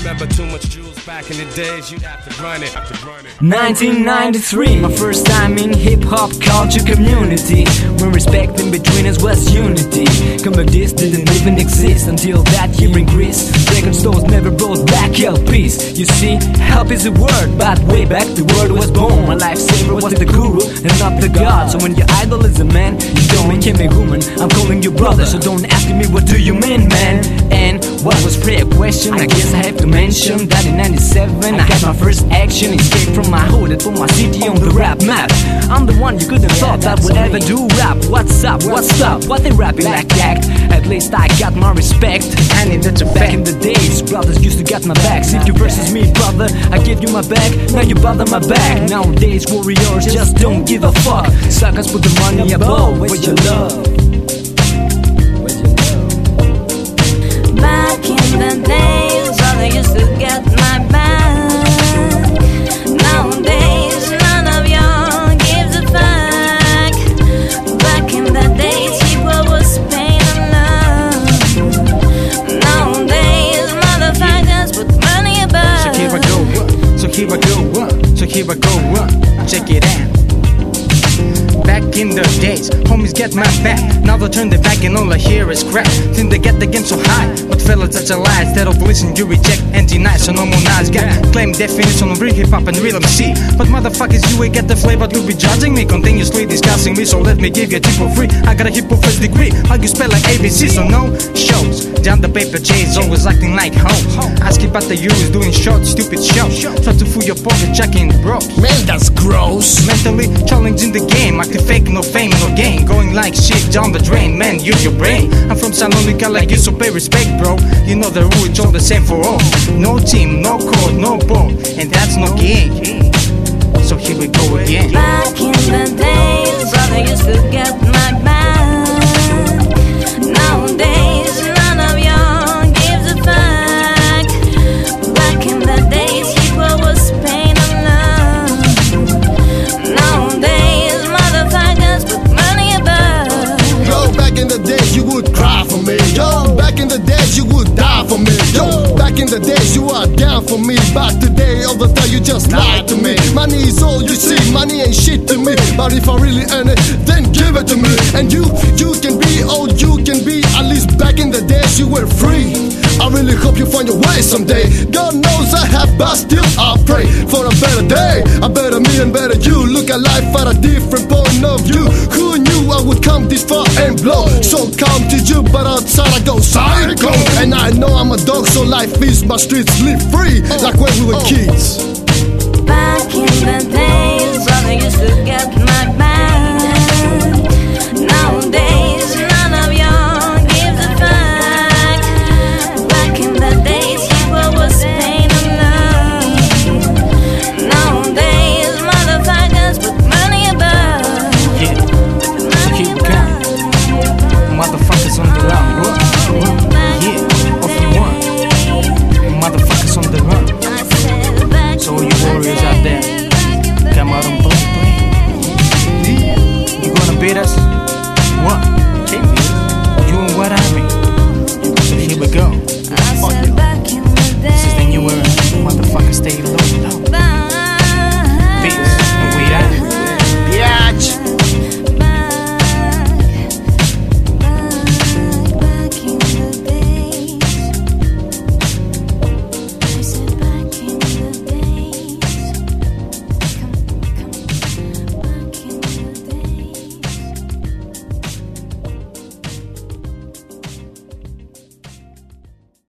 remember too much jewels back in the days, you'd have to run it. Have to run it. 1993, my first time in hip hop culture community. When respect in between us was unity. Come this didn't even exist until that year in Greece. Record stores never brought back LPs. You see, help is a word, but way back the word was born. My lifesaver was the guru and not the god. So when your idol is a man, you a woman. I'm calling you brother, so don't ask me what do you mean, man. And what was prayer question? I guess I have to mention that in 97 I had my first action. Escape from my hood and put my city on the rap map. I'm the one you couldn't thought that would ever do rap. What's up? What's up? What they rapping like act? At least I got my respect. And in the back in the days, brothers used to get my back. If you versus me, brother. I give you my back, now you bother my back. Nowadays, warriors just don't give a fuck. Suckers put the money above. Where's your love? Where's your love? Back in the days, brother used to get my back. Nowadays, none of y'all gives a fuck. Back in the days, people was pain love. Nowadays, motherfuckers put money So here I go, uh, so here I go, uh, uh, check it out. Back in the days, homies get my back. Now they turn their back and all I hear is crap. Think they get the game so high, but fellas, such a lie. Instead of listen, you reject and deny. So no more nice guy. Claim definition of real hip hop and real MC. But motherfuckers, you ain't get the flavor to be judging me, continuously discussing me. So let me give you a tip for free. I got a hip hop first degree. How you spell like ABC? So no shows. Down the paper chase, always acting like home. Ask about the use, doing short, stupid shows. Try to fool your pocket, checking broke. Man, that's gross. Mentally challenging the game, acting fake, no fame, no gain. Going like shit down the drain, man, use your brain. I'm from San Monica, like you, so pay respect, bro. You know the rules, all the same for all. No team, no code, no ball, and that's no game. So here we go again. Back in the days, in the days you are down for me. But today, all the time you just lied to me. Money is all you see, money ain't shit to me. But if I really earn it, then give it to me. And you, you can be all you can be. At least back in the days you were free. I really hope you find your way someday. God knows I have, but still I pray for a better day. A better me and better you. Look at life at a different point of view. Who knew I would come this far and blow? So come to you, but outside I go psycho. I know I'm a dog, so life is my streets. Live free, like when we were oh. kids.